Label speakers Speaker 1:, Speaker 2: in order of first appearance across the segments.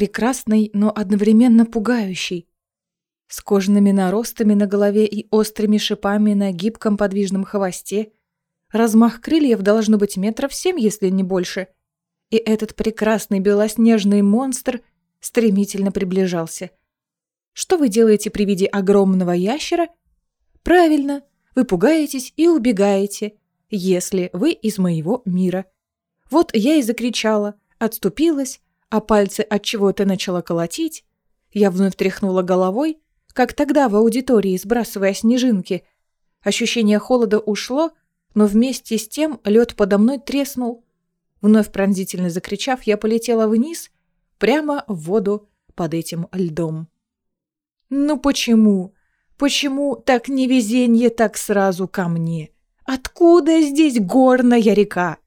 Speaker 1: прекрасный, но одновременно пугающий. С кожаными наростами на голове и острыми шипами на гибком подвижном хвосте. Размах крыльев должно быть метров семь, если не больше. И этот прекрасный белоснежный монстр стремительно приближался. Что вы делаете при виде огромного ящера? Правильно, вы пугаетесь и убегаете, если вы из моего мира. Вот я и закричала, отступилась, а пальцы от чего-то начала колотить. Я вновь тряхнула головой, как тогда в аудитории, сбрасывая снежинки. Ощущение холода ушло, но вместе с тем лед подо мной треснул. Вновь пронзительно закричав, я полетела вниз, прямо в воду под этим льдом. «Ну почему? Почему так невезенье так сразу ко мне? Откуда здесь горная река?»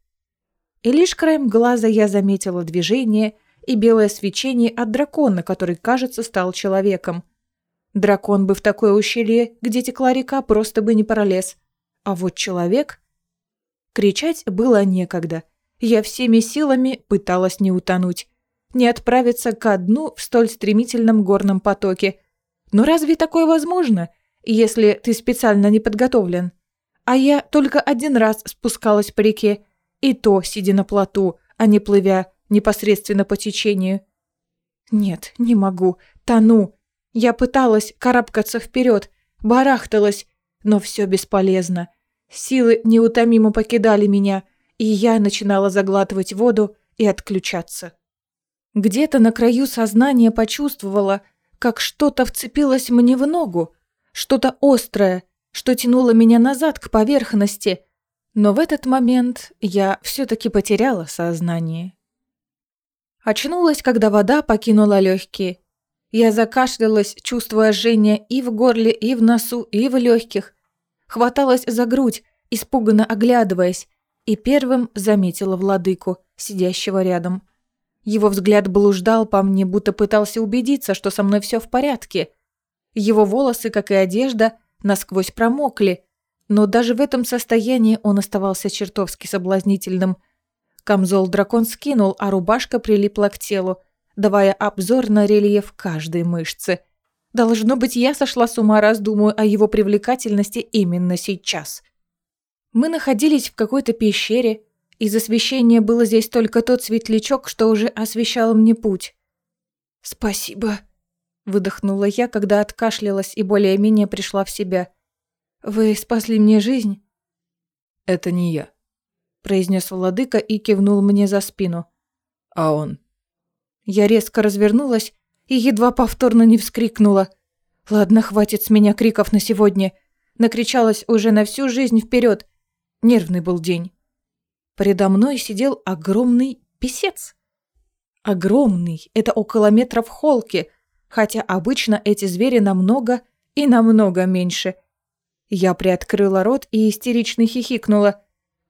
Speaker 1: И лишь краем глаза я заметила движение и белое свечение от дракона, который, кажется, стал человеком. Дракон бы в такое ущелье, где текла река, просто бы не пролез. А вот человек... Кричать было некогда. Я всеми силами пыталась не утонуть, не отправиться ко дну в столь стремительном горном потоке. Но разве такое возможно, если ты специально не подготовлен? А я только один раз спускалась по реке, и то сидя на плоту, а не плывя непосредственно по течению. Нет, не могу, тону. Я пыталась карабкаться вперед, барахталась, но все бесполезно. Силы неутомимо покидали меня, и я начинала заглатывать воду и отключаться. Где-то на краю сознания почувствовала, как что-то вцепилось мне в ногу, что-то острое, что тянуло меня назад к поверхности, но в этот момент я все-таки потеряла сознание. Очнулась, когда вода покинула легкие. Я закашлялась, чувствуя жжение и в горле, и в носу, и в легких. Хваталась за грудь, испуганно оглядываясь, и первым заметила владыку, сидящего рядом. Его взгляд блуждал по мне, будто пытался убедиться, что со мной все в порядке. Его волосы, как и одежда, насквозь промокли, но даже в этом состоянии он оставался чертовски соблазнительным. Камзол дракон скинул, а рубашка прилипла к телу, давая обзор на рельеф каждой мышцы. Должно быть, я сошла с ума, раздумывая о его привлекательности именно сейчас. Мы находились в какой-то пещере. Из освещения было здесь только тот светлячок, что уже освещал мне путь. «Спасибо», — выдохнула я, когда откашлялась и более-менее пришла в себя. «Вы спасли мне жизнь?»
Speaker 2: «Это не я», —
Speaker 1: произнес владыка и кивнул мне за спину.
Speaker 2: «А он».
Speaker 1: Я резко развернулась и едва повторно не вскрикнула. Ладно, хватит с меня криков на сегодня. Накричалась уже на всю жизнь вперед. Нервный был день. Передо мной сидел огромный писец. Огромный, это около метра в холке, хотя обычно эти звери намного и намного меньше. Я приоткрыла рот и истерично хихикнула.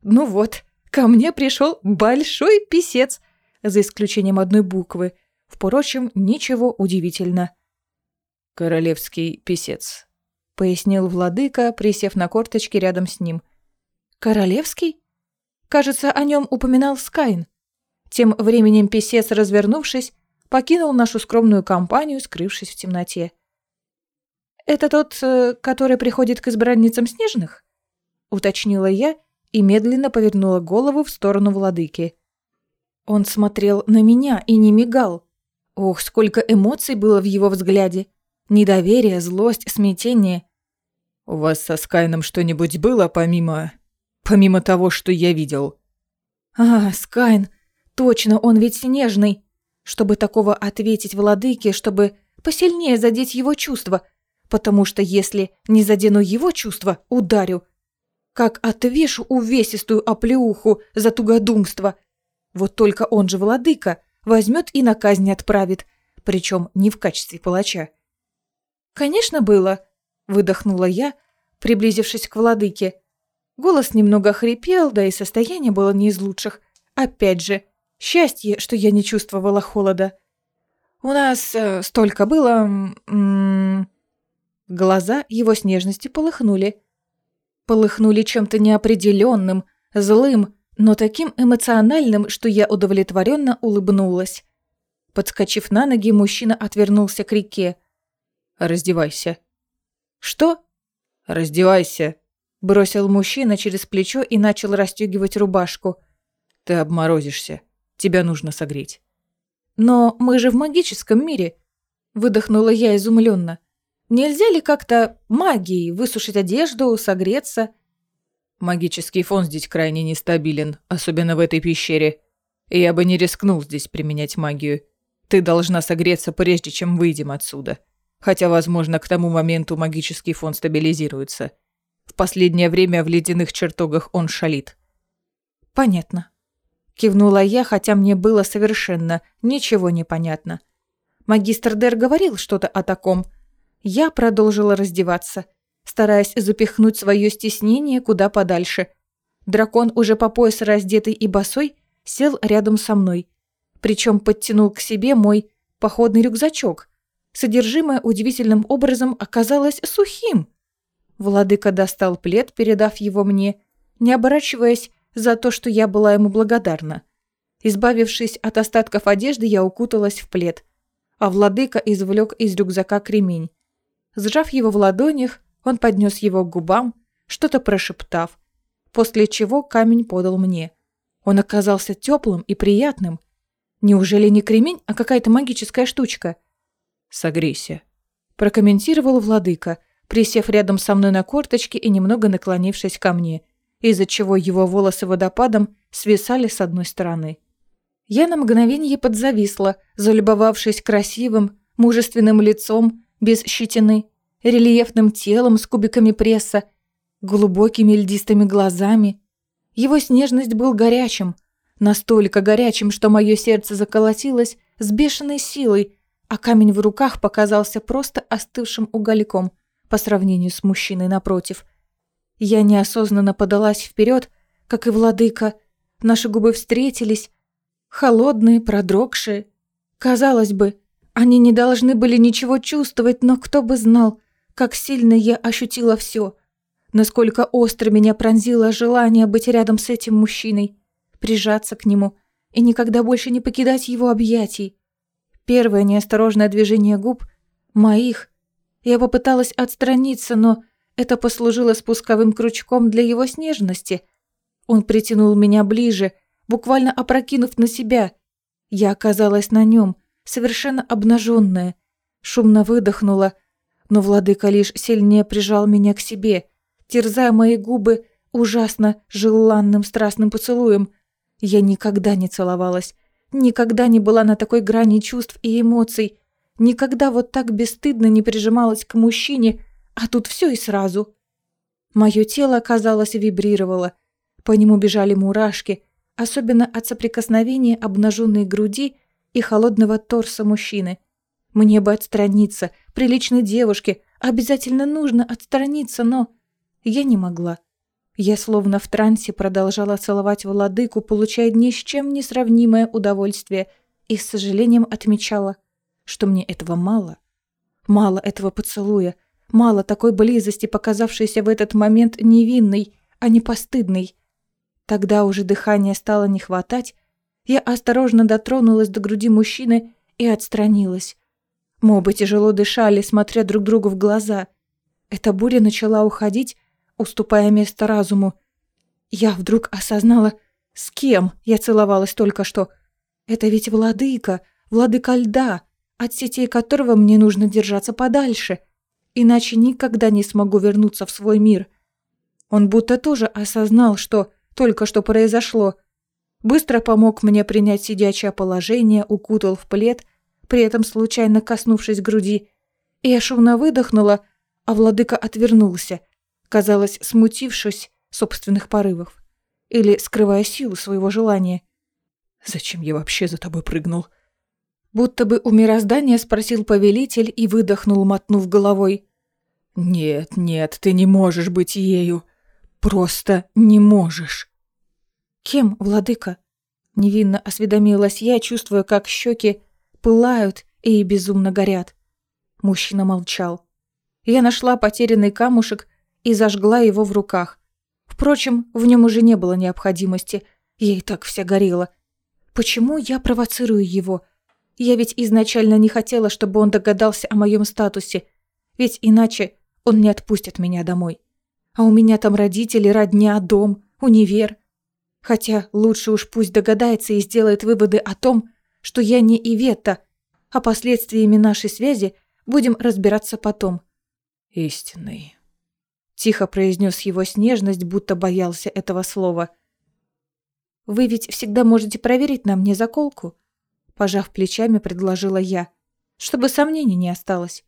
Speaker 1: Ну вот, ко мне пришел большой писец, за исключением одной буквы. Впрочем, ничего удивительно.
Speaker 2: «Королевский писец», —
Speaker 1: пояснил владыка, присев на корточки рядом с ним. «Королевский?» Кажется, о нем упоминал Скайн. Тем временем писец, развернувшись, покинул нашу скромную компанию, скрывшись в темноте. «Это тот, э, который приходит к избранницам снежных?» — уточнила я и медленно повернула голову в сторону владыки. Он смотрел на меня и не мигал. Ох, сколько эмоций было в его взгляде. Недоверие, злость, смятение.
Speaker 2: «У вас со Скайном что-нибудь было помимо... помимо того, что я видел?»
Speaker 1: «А, Скайн, точно, он ведь снежный. Чтобы такого ответить владыке, чтобы посильнее задеть его чувства, потому что если не задену его чувства, ударю. Как отвешу увесистую оплеуху за тугодумство. Вот только он же владыка, возьмет и на казнь отправит, причем не в качестве палача. «Конечно, было», — выдохнула я, приблизившись к владыке. Голос немного хрипел, да и состояние было не из лучших. Опять же, счастье, что я не чувствовала холода. «У нас э, столько было...» м -м Глаза его снежности полыхнули. Полыхнули чем-то неопределенным, злым, но таким эмоциональным, что я удовлетворенно улыбнулась. Подскочив на ноги, мужчина отвернулся к реке.
Speaker 2: «Раздевайся».
Speaker 1: «Что?»
Speaker 2: «Раздевайся», –
Speaker 1: бросил мужчина через плечо и начал расстегивать рубашку.
Speaker 2: «Ты обморозишься. Тебя нужно согреть».
Speaker 1: «Но мы же в магическом мире», – выдохнула я изумленно. «Нельзя ли как-то магией высушить одежду, согреться?»
Speaker 2: Магический фон здесь крайне нестабилен, особенно в этой пещере. И я бы не рискнул здесь применять магию. Ты должна согреться, прежде чем выйдем отсюда. Хотя, возможно, к тому моменту магический фон стабилизируется. В последнее время в ледяных чертогах он шалит.
Speaker 1: Понятно. Кивнула я, хотя мне было совершенно ничего не понятно. Магистр Дер говорил что-то о таком. Я продолжила раздеваться, стараясь запихнуть свое стеснение куда подальше. Дракон, уже по пояс раздетый и босой, сел рядом со мной. Причем подтянул к себе мой походный рюкзачок. Содержимое удивительным образом оказалось сухим. Владыка достал плед, передав его мне, не оборачиваясь за то, что я была ему благодарна. Избавившись от остатков одежды, я укуталась в плед, а владыка извлек из рюкзака кремень. Сжав его в ладонях, он поднес его к губам, что-то прошептав, после чего камень подал мне. Он оказался теплым и приятным. Неужели не кремень, а какая-то магическая штучка?
Speaker 2: «Согрейся», –
Speaker 1: прокомментировал владыка, присев рядом со мной на корточке и немного наклонившись ко мне, из-за чего его волосы водопадом свисали с одной стороны. Я на мгновение подзависла, залюбовавшись красивым, мужественным лицом, без щетины, рельефным телом с кубиками пресса, глубокими льдистыми глазами. Его снежность был горячим, настолько горячим, что мое сердце заколотилось с бешеной силой, а камень в руках показался просто остывшим угольком по сравнению с мужчиной напротив. Я неосознанно подалась вперед, как и владыка. Наши губы встретились, холодные, продрогшие. Казалось бы, они не должны были ничего чувствовать, но кто бы знал, как сильно я ощутила все, насколько остро меня пронзило желание быть рядом с этим мужчиной, прижаться к нему и никогда больше не покидать его объятий. Первое неосторожное движение губ моих. Я попыталась отстраниться, но это послужило спусковым крючком для его снежности. Он притянул меня ближе, буквально опрокинув на себя. Я оказалась на нем, совершенно обнаженная, шумно выдохнула, но владыка лишь сильнее прижал меня к себе, терзая мои губы ужасно желанным страстным поцелуем. Я никогда не целовалась, никогда не была на такой грани чувств и эмоций, никогда вот так бесстыдно не прижималась к мужчине, а тут все и сразу. Мое тело, казалось, вибрировало, по нему бежали мурашки, особенно от соприкосновения обнаженной груди и холодного торса мужчины. Мне бы отстраниться, приличной девушке, обязательно нужно отстраниться, но... Я не могла. Я словно в трансе продолжала целовать владыку, получая ни с чем не сравнимое удовольствие, и с сожалением отмечала, что мне этого мало. Мало этого поцелуя, мало такой близости, показавшейся в этот момент невинной, а не постыдной. Тогда уже дыхания стало не хватать, я осторожно дотронулась до груди мужчины и отстранилась. Мы оба тяжело дышали, смотря друг другу в глаза. Эта буря начала уходить, уступая место разуму. Я вдруг осознала, с кем я целовалась только что. Это ведь владыка, владыка льда, от сетей которого мне нужно держаться подальше, иначе никогда не смогу вернуться в свой мир. Он будто тоже осознал, что только что произошло. Быстро помог мне принять сидячее положение, укутал в плед при этом случайно коснувшись груди. И я шумно выдохнула, а владыка отвернулся, казалось, смутившись собственных порывов или скрывая силу своего желания.
Speaker 2: «Зачем я вообще за тобой прыгнул?»
Speaker 1: Будто бы у мироздания спросил повелитель и выдохнул, мотнув головой.
Speaker 2: «Нет, нет, ты не можешь быть ею. Просто не можешь».
Speaker 1: «Кем, владыка?» Невинно осведомилась я, чувствуя, как щеки пылают и безумно горят. Мужчина молчал. Я нашла потерянный камушек и зажгла его в руках. Впрочем, в нем уже не было необходимости, и так вся горела. Почему я провоцирую его? Я ведь изначально не хотела, чтобы он догадался о моем статусе, ведь иначе он не отпустит меня домой. А у меня там родители, родня, дом, универ. Хотя лучше уж пусть догадается и сделает выводы о том, что я не Иветта, а последствиями нашей связи будем разбираться потом.
Speaker 2: «Истинный», —
Speaker 1: тихо произнес его с нежность, будто боялся этого слова. «Вы ведь всегда можете проверить на мне заколку?» Пожав плечами, предложила я, чтобы сомнений не осталось.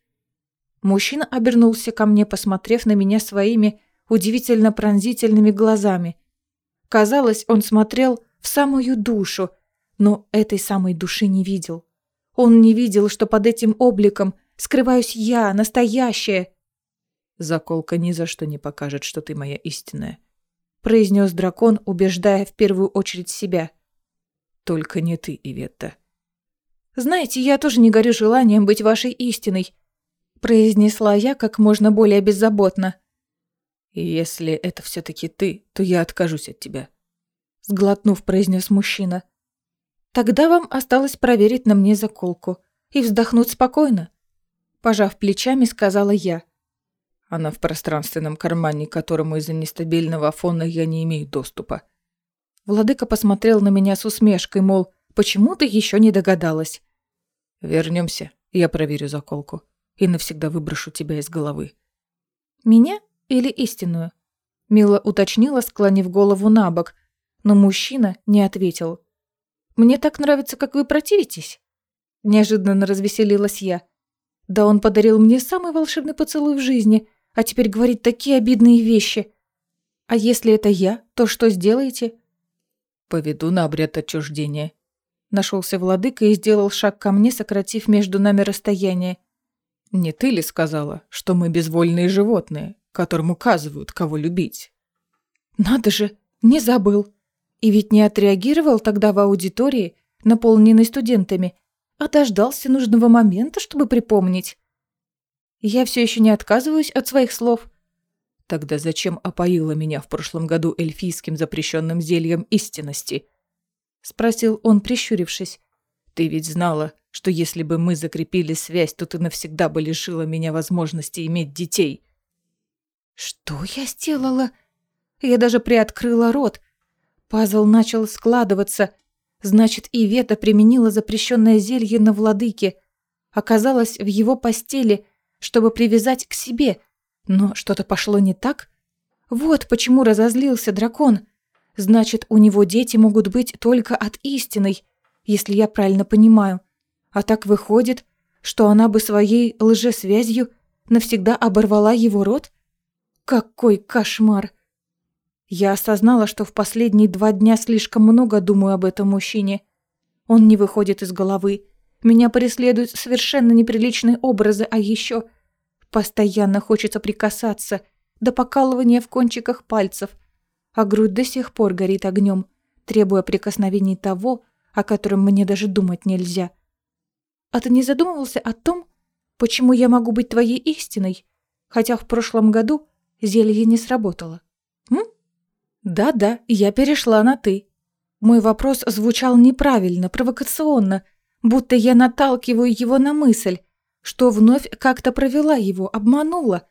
Speaker 1: Мужчина обернулся ко мне, посмотрев на меня своими удивительно пронзительными глазами. Казалось, он смотрел в самую душу, но этой самой души не видел. Он не видел, что под этим обликом скрываюсь я, настоящая.
Speaker 2: «Заколка ни за что не покажет, что ты моя истинная»,
Speaker 1: произнес дракон, убеждая в первую очередь себя.
Speaker 2: «Только не ты, Иветта».
Speaker 1: «Знаете, я тоже не горю желанием быть вашей истиной», произнесла я как можно более беззаботно.
Speaker 2: «Если это все-таки ты, то я откажусь от тебя»,
Speaker 1: сглотнув, произнес мужчина. Тогда вам осталось проверить на мне заколку и вздохнуть спокойно. Пожав плечами, сказала я.
Speaker 2: Она в пространственном кармане, к которому из-за нестабильного фона я не имею доступа.
Speaker 1: Владыка посмотрел на меня с усмешкой, мол, почему ты еще не догадалась?
Speaker 2: Вернемся, я проверю заколку и навсегда выброшу тебя из головы.
Speaker 1: Меня или истинную? Мила уточнила, склонив голову на бок, но мужчина не ответил. Мне так нравится, как вы противитесь. Неожиданно развеселилась я. Да он подарил мне самый волшебный поцелуй в жизни, а теперь говорит такие обидные вещи. А если это я, то что сделаете?
Speaker 2: Поведу на обряд отчуждения.
Speaker 1: Нашелся владыка и сделал шаг ко мне, сократив между нами расстояние.
Speaker 2: Не ты ли сказала, что мы безвольные животные, которым указывают, кого любить?
Speaker 1: Надо же, не забыл. И ведь не отреагировал тогда в аудитории, наполненной студентами, а дождался нужного момента, чтобы припомнить. Я все еще не отказываюсь от своих слов.
Speaker 2: Тогда зачем опоила меня в прошлом году эльфийским запрещенным зельем истинности? Спросил он, прищурившись. Ты ведь знала, что если бы мы закрепили связь, то ты навсегда бы лишила меня возможности иметь детей.
Speaker 1: Что я сделала? Я даже приоткрыла рот, Пазл начал складываться. Значит, Ивета применила запрещенное зелье на владыке. Оказалась в его постели, чтобы привязать к себе. Но что-то пошло не так. Вот почему разозлился дракон. Значит, у него дети могут быть только от истиной, если я правильно понимаю. А так выходит, что она бы своей лжесвязью навсегда оборвала его род? Какой кошмар! Я осознала, что в последние два дня слишком много думаю об этом мужчине. Он не выходит из головы. Меня преследуют совершенно неприличные образы, а еще постоянно хочется прикасаться до покалывания в кончиках пальцев, а грудь до сих пор горит огнем, требуя прикосновений того, о котором мне даже думать нельзя. А ты не задумывался о том, почему я могу быть твоей истиной, хотя в прошлом году зелье не сработало? М? Да-да, я перешла на «ты». Мой вопрос звучал неправильно, провокационно, будто я наталкиваю его на мысль, что вновь как-то провела его, обманула.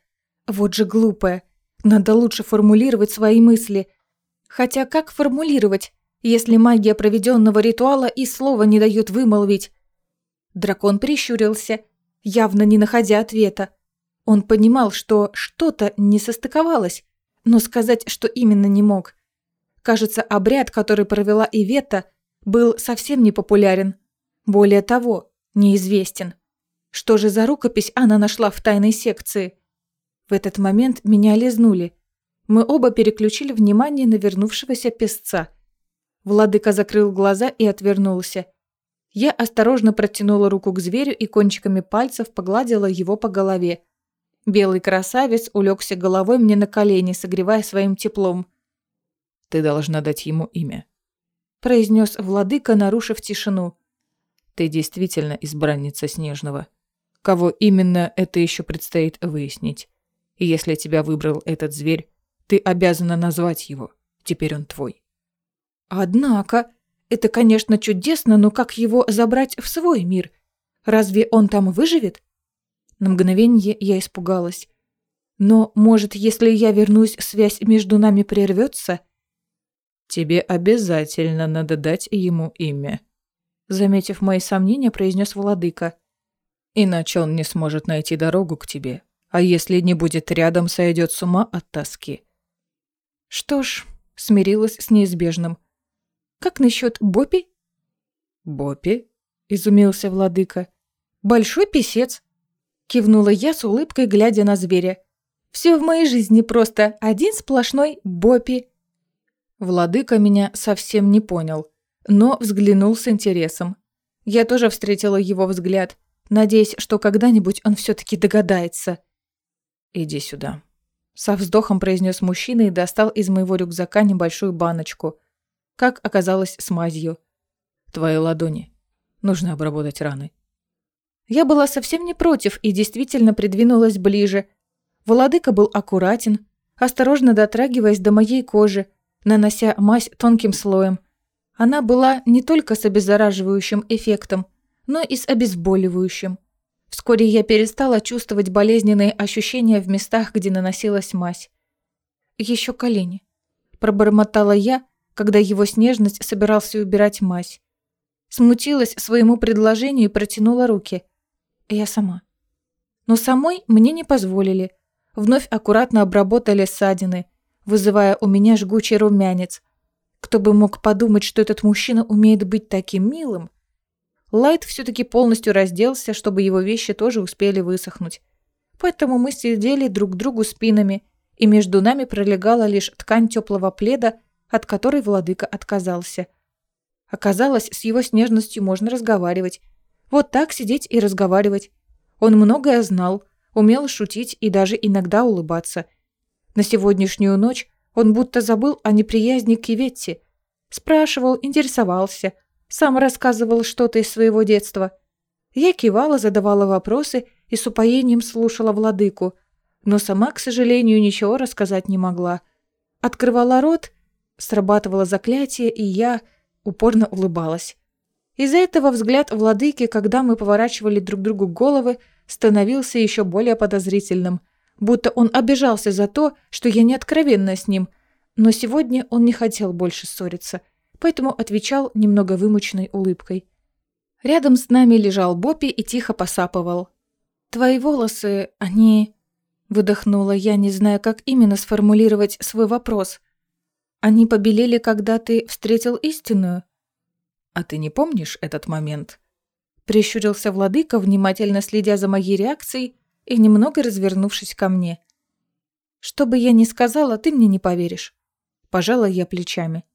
Speaker 1: Вот же глупая. Надо лучше формулировать свои мысли. Хотя как формулировать, если магия проведенного ритуала и слова не дает вымолвить? Дракон прищурился, явно не находя ответа. Он понимал, что что-то не состыковалось, но сказать, что именно не мог. Кажется, обряд, который провела Ивета, был совсем не популярен. Более того, неизвестен. Что же за рукопись она нашла в тайной секции? В этот момент меня лизнули. Мы оба переключили внимание на вернувшегося песца. Владыка закрыл глаза и отвернулся. Я осторожно протянула руку к зверю и кончиками пальцев погладила его по голове. Белый красавец улегся головой мне на колени, согревая своим теплом.
Speaker 2: «Ты должна дать ему имя», –
Speaker 1: произнес владыка, нарушив тишину.
Speaker 2: «Ты действительно избранница Снежного. Кого именно, это еще предстоит выяснить. И если тебя выбрал этот зверь, ты обязана назвать его. Теперь он твой».
Speaker 1: «Однако, Это, конечно, чудесно, но как его забрать в свой мир? Разве он там выживет? На мгновение я испугалась. Но, может, если я вернусь, связь между нами прервется?
Speaker 2: Тебе обязательно надо дать ему имя.
Speaker 1: Заметив мои сомнения, произнес владыка.
Speaker 2: Иначе он не сможет найти дорогу к тебе. А если не будет рядом, сойдет с ума от тоски.
Speaker 1: Что ж, смирилась с неизбежным. Как насчет Бопи?
Speaker 2: Бопи?
Speaker 1: Изумился владыка. Большой писец. Кивнула я с улыбкой, глядя на зверя. Все в моей жизни просто один сплошной Бопи. Владыка меня совсем не понял, но взглянул с интересом. Я тоже встретила его взгляд, надеясь, что когда-нибудь он все-таки догадается.
Speaker 2: «Иди сюда», —
Speaker 1: со вздохом произнес мужчина и достал из моего рюкзака небольшую баночку, как оказалось с мазью.
Speaker 2: «Твои ладони. Нужно обработать раны».
Speaker 1: Я была совсем не против и действительно придвинулась ближе. Владыка был аккуратен, осторожно дотрагиваясь до моей кожи, нанося мазь тонким слоем. Она была не только с обеззараживающим эффектом, но и с обезболивающим. Вскоре я перестала чувствовать болезненные ощущения в местах, где наносилась мазь. Еще колени. Пробормотала я, когда его снежность собирался убирать мазь. Смутилась своему предложению и протянула руки. Я сама. Но самой мне не позволили. Вновь аккуратно обработали ссадины, вызывая у меня жгучий румянец. Кто бы мог подумать, что этот мужчина умеет быть таким милым? Лайт все-таки полностью разделся, чтобы его вещи тоже успели высохнуть. Поэтому мы сидели друг к другу спинами, и между нами пролегала лишь ткань теплого пледа, от которой владыка отказался. Оказалось, с его снежностью можно разговаривать. Вот так сидеть и разговаривать. Он многое знал, умел шутить и даже иногда улыбаться. На сегодняшнюю ночь он будто забыл о неприязни к Иветте. Спрашивал, интересовался, сам рассказывал что-то из своего детства. Я кивала, задавала вопросы и с упоением слушала владыку, но сама, к сожалению, ничего рассказать не могла. Открывала рот, срабатывало заклятие, и я упорно улыбалась. Из-за этого взгляд владыки, когда мы поворачивали друг другу головы, становился еще более подозрительным – будто он обижался за то, что я не откровенна с ним, но сегодня он не хотел больше ссориться, поэтому отвечал немного вымученной улыбкой. Рядом с нами лежал Боппи и тихо посапывал. «Твои волосы, они...» Выдохнула я, не зная, как именно сформулировать свой вопрос. «Они побелели, когда ты встретил истинную?»
Speaker 2: «А ты не помнишь этот момент?»
Speaker 1: Прищурился владыка, внимательно следя за моей реакцией, и немного развернувшись ко мне. «Что бы я ни сказала, ты мне не поверишь». Пожала я плечами.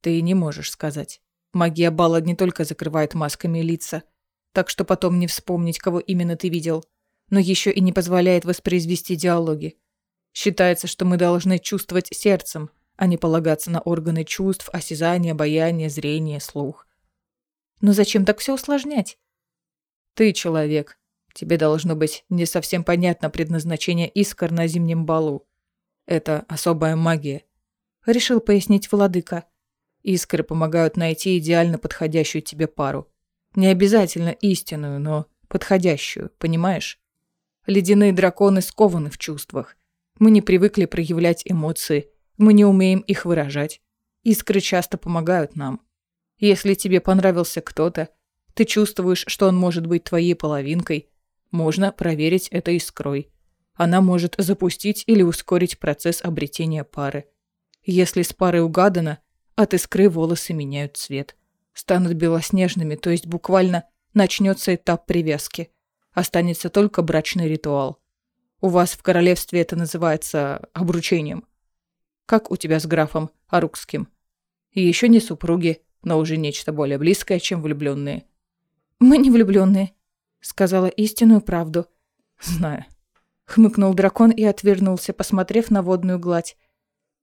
Speaker 2: «Ты не можешь сказать. Магия бала не только закрывает масками лица, так что потом не вспомнить, кого именно ты видел, но еще и не позволяет воспроизвести диалоги. Считается, что мы должны чувствовать сердцем, а не полагаться на органы чувств, осязание, обаяние, зрение, слух.
Speaker 1: Но зачем так все усложнять?
Speaker 2: Ты человек, Тебе должно быть не совсем понятно предназначение искр на зимнем балу. Это особая магия. Решил пояснить владыка. Искры помогают найти идеально подходящую тебе пару. Не обязательно истинную, но подходящую, понимаешь? Ледяные драконы скованы в чувствах. Мы не привыкли проявлять эмоции, мы не умеем их выражать. Искры часто помогают нам. Если тебе понравился кто-то, ты чувствуешь, что он может быть твоей половинкой, можно проверить это искрой. Она может запустить или ускорить процесс обретения пары. Если с парой угадано, от искры волосы меняют цвет. Станут белоснежными, то есть буквально начнется этап привязки. Останется только брачный ритуал. У вас в королевстве это называется обручением. Как у тебя с графом Арукским? Еще не супруги, но уже нечто более близкое, чем влюбленные.
Speaker 1: Мы не влюбленные, Сказала истинную правду.
Speaker 2: Знаю.
Speaker 1: Хмыкнул дракон и отвернулся, посмотрев на водную гладь.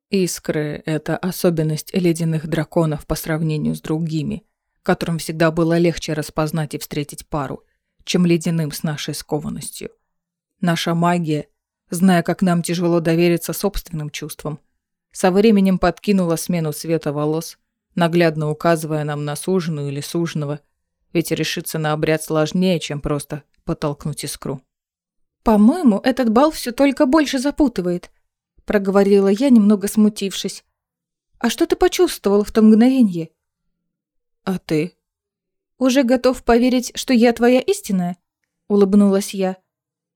Speaker 2: Искры — это особенность ледяных драконов по сравнению с другими, которым всегда было легче распознать и встретить пару, чем ледяным с нашей скованностью. Наша магия, зная, как нам тяжело довериться собственным чувствам, со временем подкинула смену цвета волос, наглядно указывая нам на суженую или суженого, ведь решиться на обряд сложнее, чем просто потолкнуть искру.
Speaker 1: «По-моему, этот бал все только больше запутывает», — проговорила я, немного смутившись. «А что ты почувствовал в том мгновенье?»
Speaker 2: «А ты?»
Speaker 1: «Уже готов поверить, что я твоя истинная?» — улыбнулась я.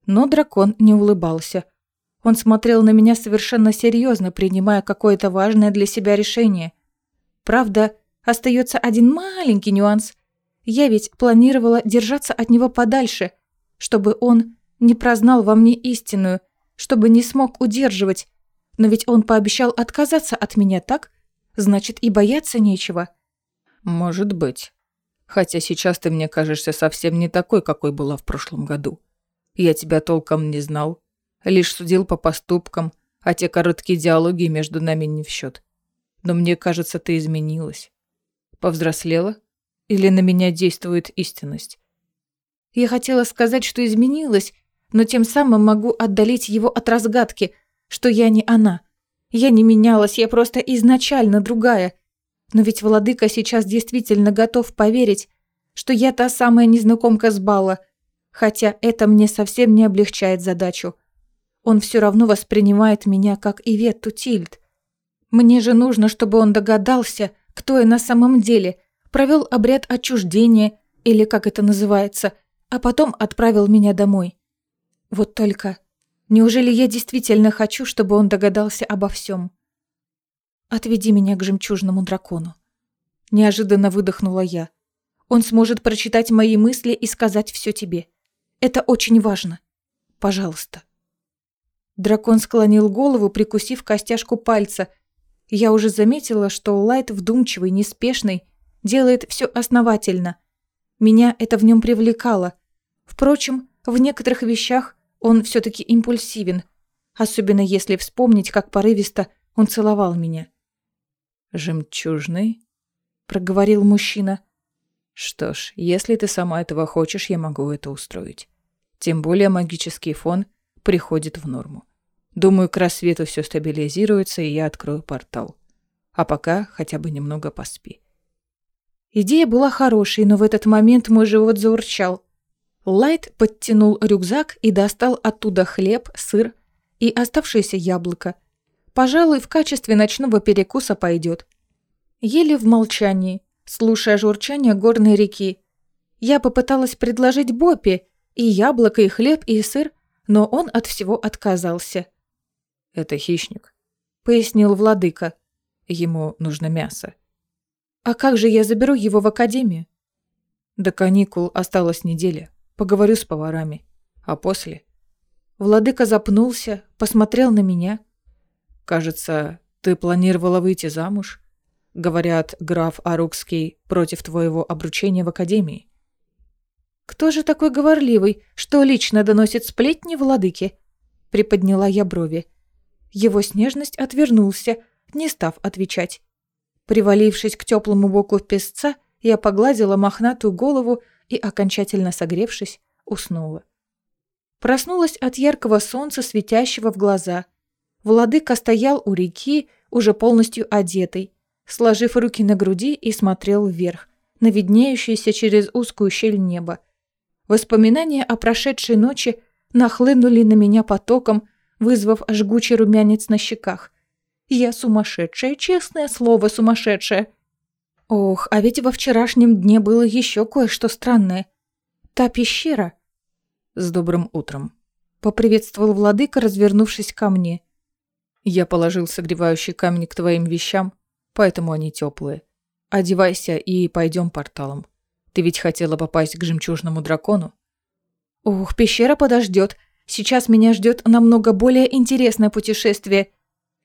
Speaker 1: Но дракон не улыбался. Он смотрел на меня совершенно серьезно, принимая какое-то важное для себя решение. Правда, остается один маленький нюанс. Я ведь планировала держаться от него подальше, чтобы он не прознал во мне истинную, чтобы не смог удерживать. Но ведь он пообещал отказаться от меня, так? Значит, и бояться нечего.
Speaker 2: Может быть. Хотя сейчас ты мне кажешься совсем не такой, какой была в прошлом году. Я тебя толком не знал, лишь судил по поступкам, а те короткие диалоги между нами не в счет. Но мне кажется, ты изменилась. Повзрослела? Или на меня действует истинность?
Speaker 1: Я хотела сказать, что изменилась, но тем самым могу отдалить его от разгадки, что я не она. Я не менялась, я просто изначально другая. Но ведь владыка сейчас действительно готов поверить, что я та самая незнакомка с бала, хотя это мне совсем не облегчает задачу. Он все равно воспринимает меня как Иветту Тильд. Мне же нужно, чтобы он догадался, кто я на самом деле, провел обряд отчуждения, или как это называется, а потом отправил меня домой. Вот только, неужели я действительно хочу, чтобы он догадался обо всем? Отведи меня к жемчужному дракону. Неожиданно выдохнула я. Он сможет прочитать мои мысли и сказать все тебе. Это очень важно. Пожалуйста. Дракон склонил голову, прикусив костяшку пальца, я уже заметила, что Лайт вдумчивый, неспешный, делает все основательно. Меня это в нем привлекало. Впрочем, в некоторых вещах он все-таки импульсивен, особенно если вспомнить, как порывисто он целовал меня.
Speaker 2: «Жемчужный?»
Speaker 1: — проговорил мужчина.
Speaker 2: «Что ж, если ты сама этого хочешь, я могу это устроить. Тем более магический фон приходит в норму. Думаю, к рассвету все стабилизируется, и я открою портал. А пока хотя бы немного поспи.
Speaker 1: Идея была хорошей, но в этот момент мой живот заурчал. Лайт подтянул рюкзак и достал оттуда хлеб, сыр и оставшееся яблоко. Пожалуй, в качестве ночного перекуса пойдет. Еле в молчании, слушая журчание горной реки. Я попыталась предложить Боппи и яблоко, и хлеб, и сыр, но он от всего отказался.
Speaker 2: Это хищник», — пояснил владыка. «Ему нужно мясо».
Speaker 1: «А как же я заберу его в академию?»
Speaker 2: До каникул осталась неделя. Поговорю с поварами. А после...
Speaker 1: Владыка запнулся, посмотрел на меня.
Speaker 2: «Кажется, ты планировала выйти замуж?» Говорят, граф Арукский против твоего обручения в академии.
Speaker 1: «Кто же такой говорливый, что лично доносит сплетни владыке?» Приподняла я брови. Его снежность отвернулся, не став отвечать. Привалившись к теплому боку песца, я погладила мохнатую голову и, окончательно согревшись, уснула. Проснулась от яркого солнца, светящего в глаза. Владыка стоял у реки, уже полностью одетый, сложив руки на груди и смотрел вверх, на виднеющееся через узкую щель небо. Воспоминания о прошедшей ночи нахлынули на меня потоком, вызвав жгучий румянец на щеках. Я сумасшедшая, честное слово, сумасшедшая. Ох, а ведь во вчерашнем дне было еще кое-что странное. Та пещера.
Speaker 2: С добрым утром.
Speaker 1: Поприветствовал владыка, развернувшись ко мне.
Speaker 2: Я положил согревающий камень к твоим вещам, поэтому они теплые. Одевайся и пойдем порталом. Ты ведь хотела попасть к жемчужному дракону?
Speaker 1: Ох, пещера подождет. Сейчас меня ждет намного более интересное путешествие.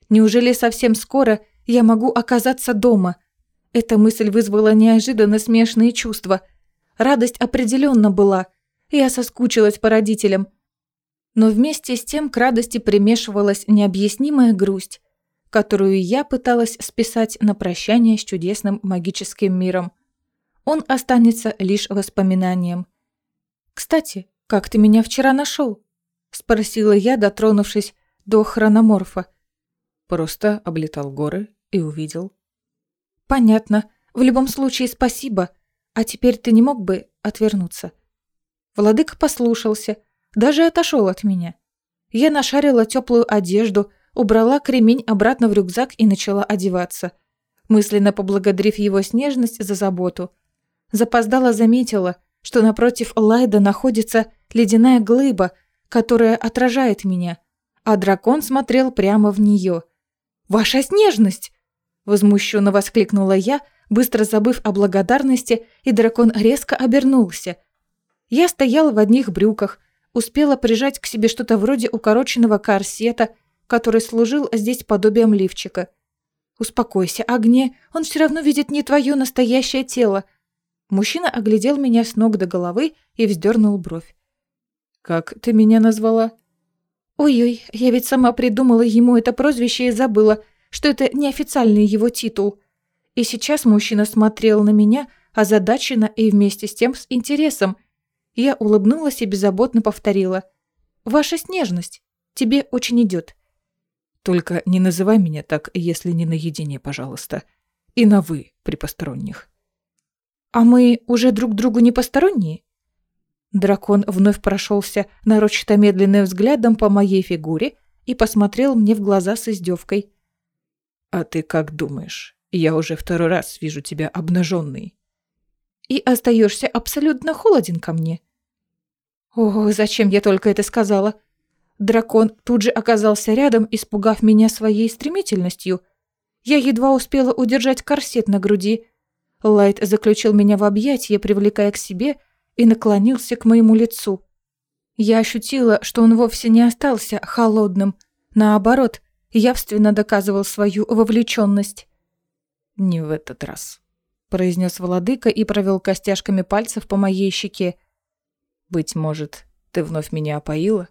Speaker 1: Неужели совсем скоро я могу оказаться дома? Эта мысль вызвала неожиданно смешные чувства. Радость определенно была. Я соскучилась по родителям. Но вместе с тем к радости примешивалась необъяснимая грусть, которую я пыталась списать на прощание с чудесным магическим миром. Он останется лишь воспоминанием. «Кстати, как ты меня вчера нашел? Спросила я, дотронувшись до хрономорфа.
Speaker 2: Просто облетал горы и увидел.
Speaker 1: «Понятно. В любом случае, спасибо. А теперь ты не мог бы отвернуться?» Владыка послушался, даже отошел от меня. Я нашарила теплую одежду, убрала кремень обратно в рюкзак и начала одеваться, мысленно поблагодарив его снежность за заботу. Запоздала заметила, что напротив Лайда находится ледяная глыба, которая отражает меня, а дракон смотрел прямо в нее. «Ваша снежность!» – возмущенно воскликнула я, быстро забыв о благодарности, и дракон резко обернулся. Я стояла в одних брюках, успела прижать к себе что-то вроде укороченного корсета, который служил здесь подобием лифчика. «Успокойся, Агне, он все равно видит не твое настоящее тело». Мужчина оглядел меня с ног до головы и вздернул бровь.
Speaker 2: «Как ты меня назвала?»
Speaker 1: «Ой-ой, я ведь сама придумала ему это прозвище и забыла, что это неофициальный его титул». И сейчас мужчина смотрел на меня озадаченно и вместе с тем с интересом. Я улыбнулась и беззаботно повторила. «Ваша снежность тебе очень идет.
Speaker 2: Только не называй меня так, если не наедине, пожалуйста. И на «вы» при посторонних.
Speaker 1: А мы уже друг другу не посторонние? Дракон вновь прошелся нарочито медленным взглядом по моей фигуре и посмотрел мне в глаза с издевкой.
Speaker 2: «А ты как думаешь? Я уже второй раз вижу тебя обнаженной».
Speaker 1: «И остаешься абсолютно холоден ко мне». «О, зачем я только это сказала? Дракон тут же оказался рядом, испугав меня своей стремительностью. Я едва успела удержать корсет на груди. Лайт заключил меня в объятия, привлекая к себе, и наклонился к моему лицу. Я ощутила, что он вовсе не остался холодным. Наоборот, явственно доказывал свою вовлеченность.
Speaker 2: «Не в этот раз», — произнес владыка и провел костяшками пальцев по моей щеке. «Быть может, ты вновь меня опоила?»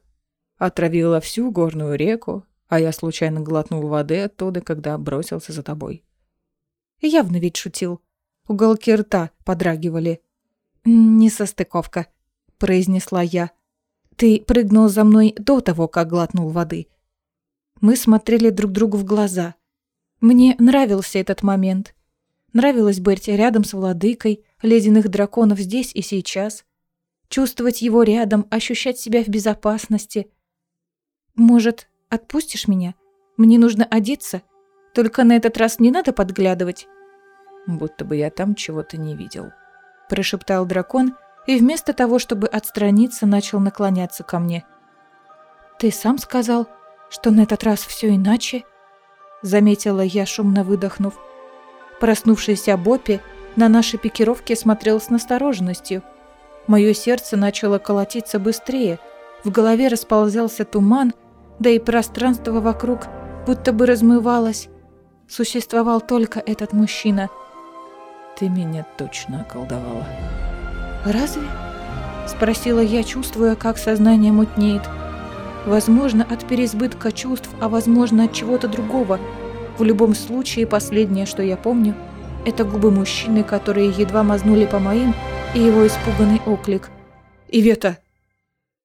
Speaker 2: Отравила всю горную реку, а я случайно глотнул воды оттуда, когда бросился за тобой.
Speaker 1: Явно ведь шутил. Уголки рта подрагивали. «Не состыковка», — произнесла я. «Ты прыгнул за мной до того, как глотнул воды». Мы смотрели друг другу в глаза. Мне нравился этот момент. Нравилось быть рядом с владыкой, ледяных драконов здесь и сейчас. Чувствовать его рядом, ощущать себя в безопасности. «Может, отпустишь меня? Мне нужно одеться. Только на этот раз не надо подглядывать».
Speaker 2: «Будто бы я там чего-то не видел», –
Speaker 1: прошептал дракон и вместо того, чтобы отстраниться, начал наклоняться ко мне. «Ты сам сказал, что на этот раз все иначе?» – заметила я, шумно выдохнув. Проснувшийся Боппи на нашей пикировке смотрел с настороженностью. Мое сердце начало колотиться быстрее, в голове расползался туман – да и пространство вокруг будто бы размывалось. Существовал только этот мужчина.
Speaker 2: «Ты меня точно околдовала».
Speaker 1: «Разве?» – спросила я, чувствуя, как сознание мутнеет. Возможно, от переизбытка чувств, а возможно, от чего-то другого. В любом случае, последнее, что я помню, это губы мужчины, которые едва мазнули по моим, и его испуганный оклик. «Ивета!»